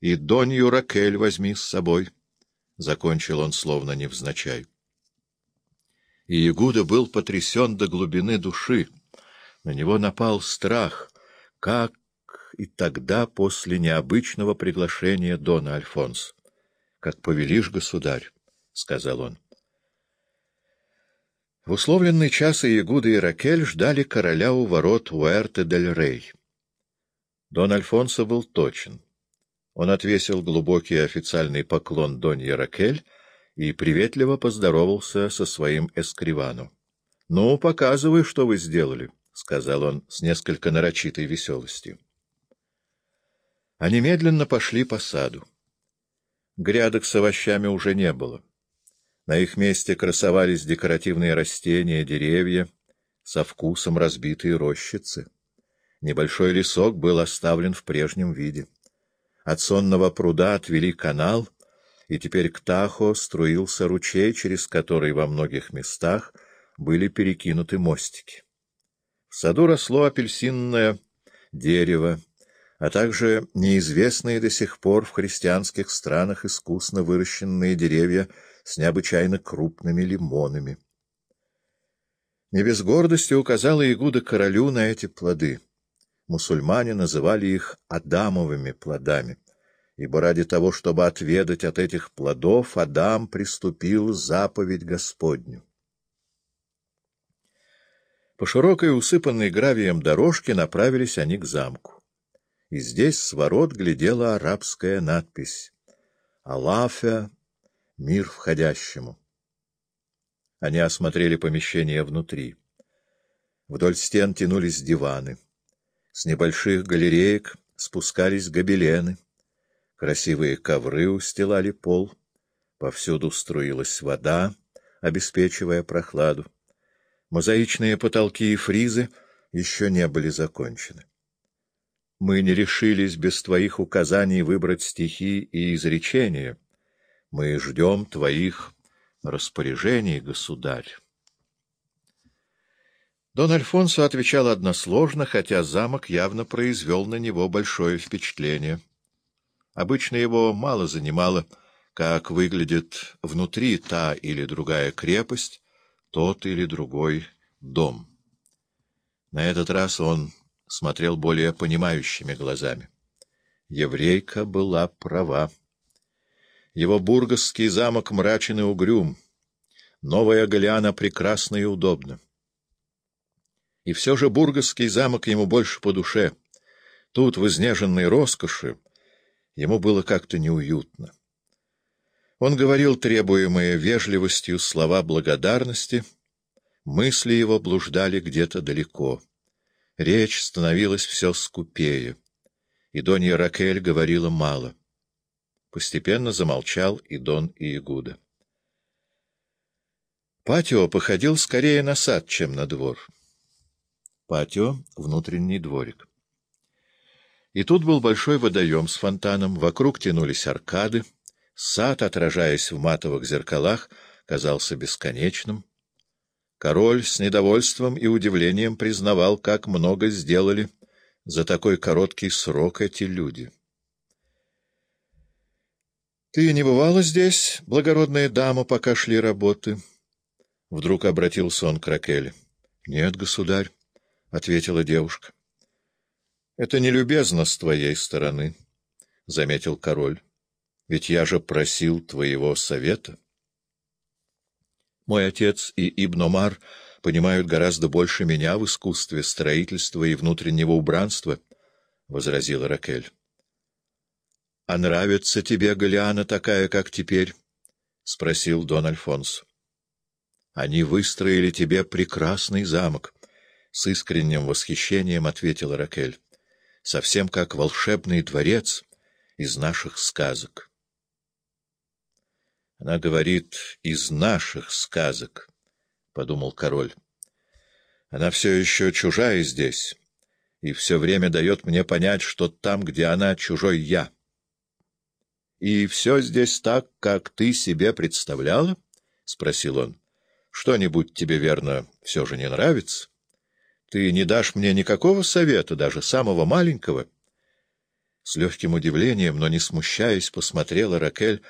И Донью Ракель возьми с собой, — закончил он словно невзначай. И Ягуда был потрясен до глубины души. На него напал страх, как и тогда после необычного приглашения Дона Альфонс. — Как повелишь, государь, — сказал он. В условленный час и Ягуда и Ракель ждали короля у ворот Уэрте-дель-Рей. Дон Альфонсо был точен. Он отвесил глубокий официальный поклон Донье Ракель и приветливо поздоровался со своим эскривану. — Ну, показывай, что вы сделали, — сказал он с несколько нарочитой веселостью. Они медленно пошли по саду. Грядок с овощами уже не было. На их месте красовались декоративные растения, деревья, со вкусом разбитые рощицы. Небольшой лесок был оставлен в прежнем виде. От сонного пруда отвели канал, и теперь к Тахо струился ручей, через который во многих местах были перекинуты мостики. В саду росло апельсинное дерево, а также неизвестные до сих пор в христианских странах искусно выращенные деревья с необычайно крупными лимонами. Не без гордости указала Игуда королю на эти плоды. Мусульмане называли их адамовыми плодами, ибо ради того, чтобы отведать от этих плодов, Адам приступил заповедь Господню. По широкой усыпанной гравием дорожке направились они к замку. И здесь с ворот глядела арабская надпись «Алафя мир входящему. Они осмотрели помещение внутри. Вдоль стен тянулись диваны. С небольших галереек спускались гобелены. Красивые ковры устилали пол. Повсюду струилась вода, обеспечивая прохладу. Мозаичные потолки и фризы еще не были закончены. Мы не решились без твоих указаний выбрать стихи и изречения, мы ждем твоих распоряжений, государь. Дон Альфонсо отвечал односложно, хотя замок явно произвел на него большое впечатление. Обычно его мало занимало, как выглядит внутри та или другая крепость, тот или другой дом. На этот раз он смотрел более понимающими глазами. Еврейка была права. Его бургасский замок мрачен и угрюм. Новая Галиана прекрасна и удобна. И все же бургасский замок ему больше по душе. Тут, в изнеженной роскоши, ему было как-то неуютно. Он говорил требуемые вежливостью слова благодарности, мысли его блуждали где-то далеко. Речь становилась все скупее, и Донья Ракель говорила мало. Постепенно замолчал и Дон Иегуда. Патио походил скорее на сад, чем на двор. Патио — внутренний дворик. И тут был большой водоем с фонтаном, вокруг тянулись аркады, сад, отражаясь в матовых зеркалах, казался бесконечным. Король с недовольством и удивлением признавал, как много сделали за такой короткий срок эти люди. — Ты не бывала здесь, благородная дама, пока шли работы? Вдруг обратился он к Ракеле. — Нет, государь, — ответила девушка. — Это нелюбезно с твоей стороны, — заметил король. — Ведь я же просил твоего совета. Мой отец и Ибн Омар понимают гораздо больше меня в искусстве строительства и внутреннего убранства, — возразила Ракель. — А нравится тебе Галиана такая, как теперь? — спросил Дон Альфонс. — Они выстроили тебе прекрасный замок, — с искренним восхищением ответила Ракель. — Совсем как волшебный дворец из наших сказок. Она говорит «из наших сказок», — подумал король. Она все еще чужая здесь и все время дает мне понять, что там, где она, чужой я. «И все здесь так, как ты себе представляла?» — спросил он. «Что-нибудь тебе, верно, все же не нравится? Ты не дашь мне никакого совета, даже самого маленького?» С легким удивлением, но не смущаясь, посмотрела Ракель